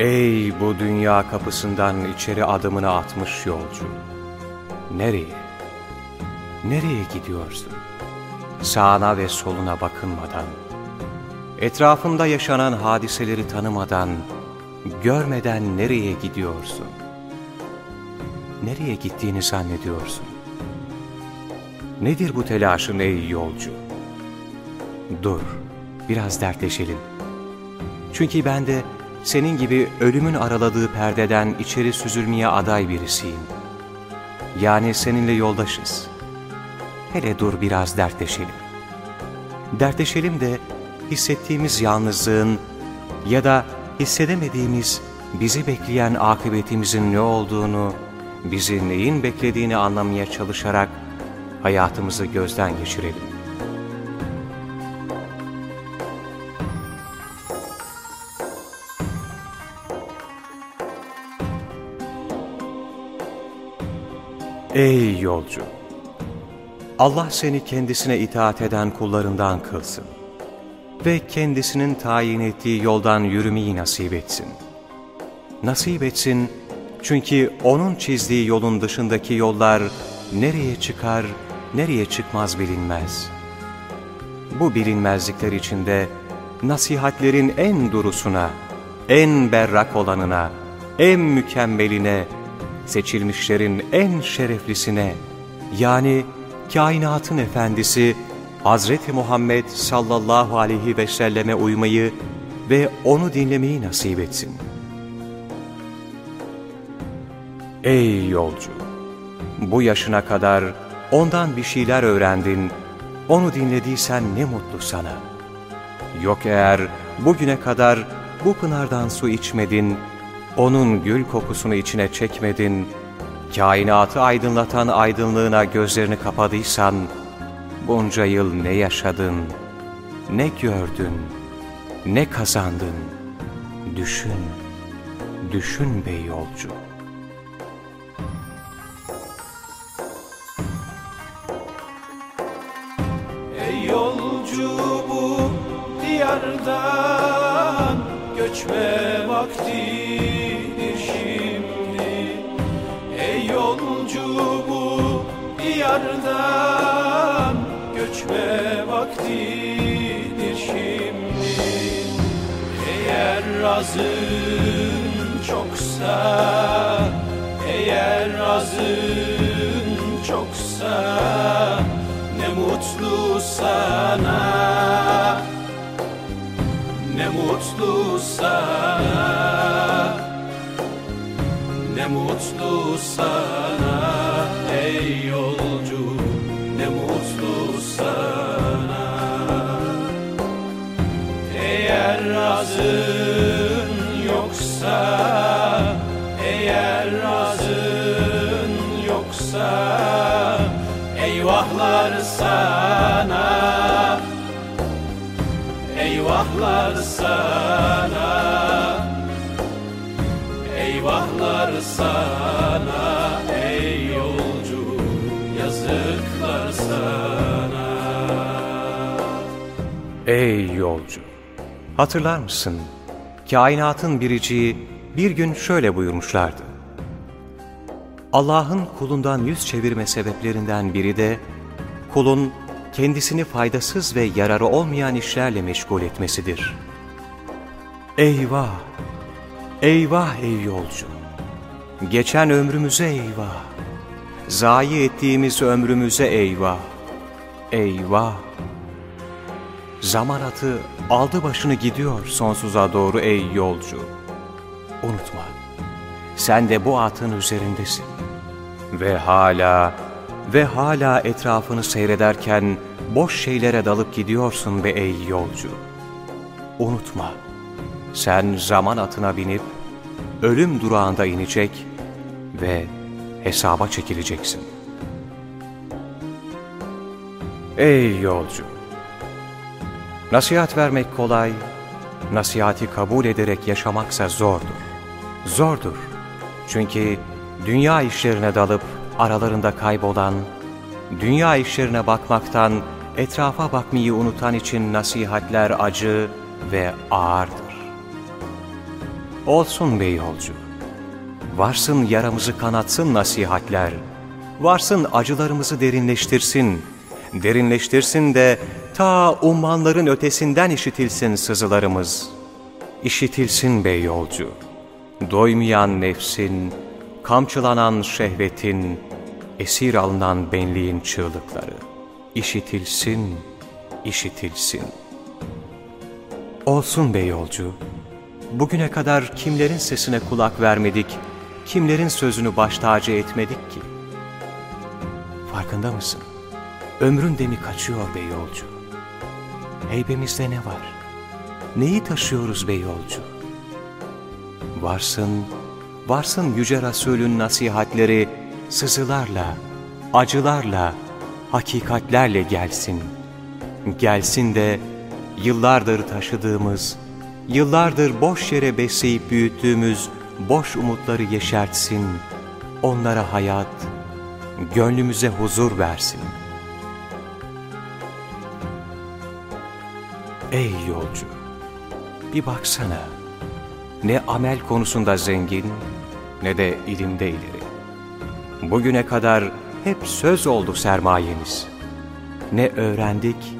Ey bu dünya kapısından içeri adımını atmış yolcu! Nereye? Nereye gidiyorsun? Sağına ve soluna bakınmadan, etrafında yaşanan hadiseleri tanımadan, görmeden nereye gidiyorsun? Nereye gittiğini zannediyorsun? Nedir bu telaşın ey yolcu? Dur, biraz dertleşelim. Çünkü ben de senin gibi ölümün araladığı perdeden içeri süzülmeye aday birisiyim. Yani seninle yoldaşız. Hele dur biraz dertleşelim. Dertleşelim de hissettiğimiz yalnızlığın ya da hissedemediğimiz bizi bekleyen akıbetimizin ne olduğunu, bizi neyin beklediğini anlamaya çalışarak hayatımızı gözden geçirelim. Ey yolcu! Allah seni kendisine itaat eden kullarından kılsın ve kendisinin tayin ettiği yoldan yürümeyi nasip etsin. Nasip etsin çünkü O'nun çizdiği yolun dışındaki yollar nereye çıkar, nereye çıkmaz bilinmez. Bu bilinmezlikler içinde nasihatlerin en durusuna, en berrak olanına, en mükemmeline, seçilmişlerin en şereflisine, yani kainatın efendisi Hazreti Muhammed sallallahu aleyhi ve selleme uymayı ve onu dinlemeyi nasip etsin. Ey yolcu! Bu yaşına kadar ondan bir şeyler öğrendin, onu dinlediysen ne mutlu sana. Yok eğer bugüne kadar bu pınardan su içmedin, onun gül kokusunu içine çekmedin, kainatı aydınlatan aydınlığına gözlerini kapadıysan, bunca yıl ne yaşadın, ne gördün, ne kazandın, düşün, düşün be yolcu. Ey yolcu bu diyardan göçme vaktidir şimdi. Ey yolcu bu diyardan göçme vaktidir şimdi. Eğer razın çoksa eğer razın çoksa ne mutlu sana Ne mutlu sana Ne mutlu sana Ey yolcu Ne mutlu sana Eğer razın yoksa Eğer razın yoksa Eyvahlar sana Eyvahlar sana Eyvahlar sana Ey yolcu Yazıklar sana Ey yolcu! Hatırlar mısın? Kainatın biriciği bir gün şöyle buyurmuşlardı. Allah'ın kulundan yüz çevirme sebeplerinden biri de kulun kendisini faydasız ve yararı olmayan işlerle meşgul etmesidir. Eyvah! Eyvah ey yolcu! Geçen ömrümüze eyvah! Zayi ettiğimiz ömrümüze eyvah! Eyvah! Zaman atı aldı başını gidiyor sonsuza doğru ey yolcu. Unutma, sen de bu atın üzerindesin. Ve hala ve hala etrafını seyrederken boş şeylere dalıp gidiyorsun be ey yolcu. Unutma, sen zaman atına binip ölüm durağında inecek ve hesaba çekileceksin. Ey yolcu! Nasihat vermek kolay, nasihati kabul ederek yaşamaksa zordur. Zordur. Çünkü dünya işlerine dalıp aralarında kaybolan, dünya işlerine bakmaktan etrafa bakmayı unutan için nasihatler acı ve ağırdır. Olsun be yolcu. Varsın yaramızı kanatsın nasihatler. Varsın acılarımızı derinleştirsin. Derinleştirsin de ta ummanların ötesinden işitilsin sızılarımız. İşitilsin be yolcu. Doymayan nefsin, kamçılanan şehvetin, esir alınan benliğin çığlıkları. İşitilsin, işitilsin. Olsun be yolcu. Bugüne kadar kimlerin sesine kulak vermedik, kimlerin sözünü baş tacı etmedik ki? Farkında mısın? Ömrün demi kaçıyor be yolcu. Heybemizde ne var? Neyi taşıyoruz be yolcu? Varsın, varsın Yüce Resulün nasihatleri sızılarla, acılarla, hakikatlerle gelsin. Gelsin de yıllardır taşıdığımız, yıllardır boş yere besleyip büyüttüğümüz boş umutları yeşertsin, onlara hayat, gönlümüze huzur versin. Ey yolcu! Bir baksana, ne amel konusunda zengin, ne de ilimde ileri. Bugüne kadar hep söz oldu sermayemiz. Ne öğrendik,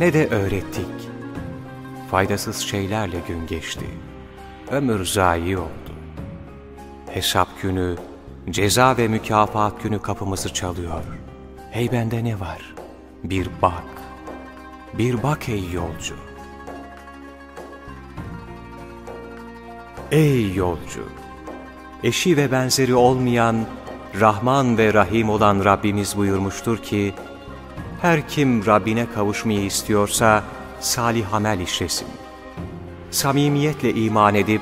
ne de öğrettik. Faydasız şeylerle gün geçti. Ömür zayi oldu. Hesap günü, ceza ve mükafat günü kapımızı çalıyor. Hey bende ne var? Bir bak. Bir bak ey yolcu. Ey yolcu! Eşi ve benzeri olmayan, Rahman ve Rahim olan Rabbimiz buyurmuştur ki, her kim Rabbine kavuşmayı istiyorsa salih amel işlesin. Samimiyetle iman edip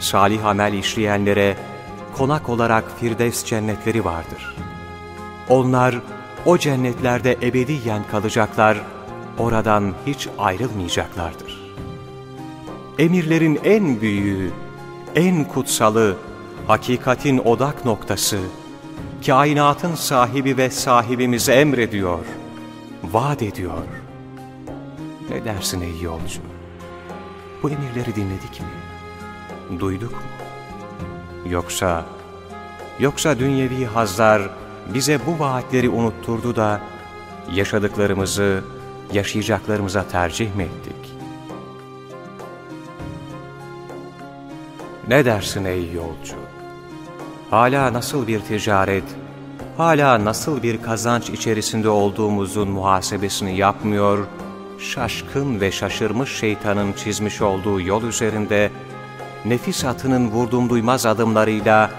salih amel işleyenlere konak olarak Firdevs cennetleri vardır. Onlar o cennetlerde ebediyen kalacaklar, oradan hiç ayrılmayacaklardır. Emirlerin en büyüğü, en kutsalı, hakikatin odak noktası, kainatın sahibi ve sahibimiz emrediyor, vaat ediyor. Ne dersin ey yolcu? Bu emirleri dinledik mi? Duyduk mu? Yoksa, yoksa dünyevi hazlar bize bu vaatleri unutturdu da yaşadıklarımızı yaşayacaklarımıza tercih mi ettik? Ne dersin ey yolcu? Hala nasıl bir ticaret, hala nasıl bir kazanç içerisinde olduğumuzun muhasebesini yapmıyor, şaşkın ve şaşırmış şeytanın çizmiş olduğu yol üzerinde, nefis atının vurdum duymaz adımlarıyla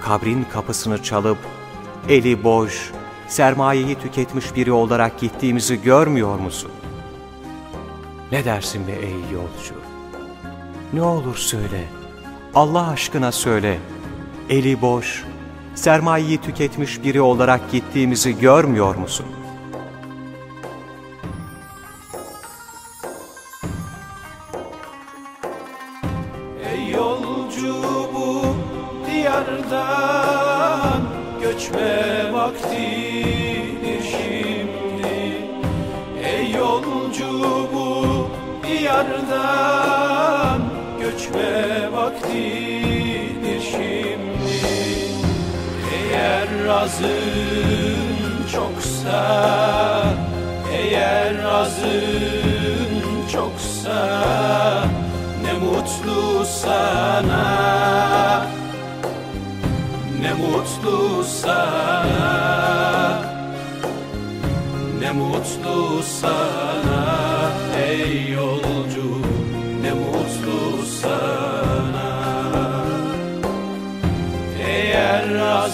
kabrin kapısını çalıp, eli boş, sermayeyi tüketmiş biri olarak gittiğimizi görmüyor musun? Ne dersin be ey yolcu? Ne olur söyle, Allah aşkına söyle, eli boş, sermayeyi tüketmiş biri olarak gittiğimizi görmüyor musun? Ey yolcu bu diyardan göçme vaktidir şimdi Ey yolcu bu diyardan göçme vaktidir şimdi Eğer razın çoksa Eğer razın çoksa Ne mutlu sana. Ne mutlu sana. Ne mutlu sana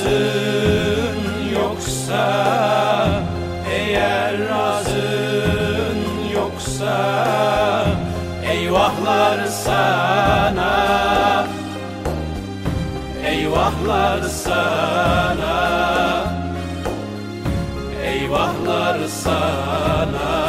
Razın yoksa Eğer razın yoksa Eyvahlar sana. Eyvahlar sana. Eyvahlar sana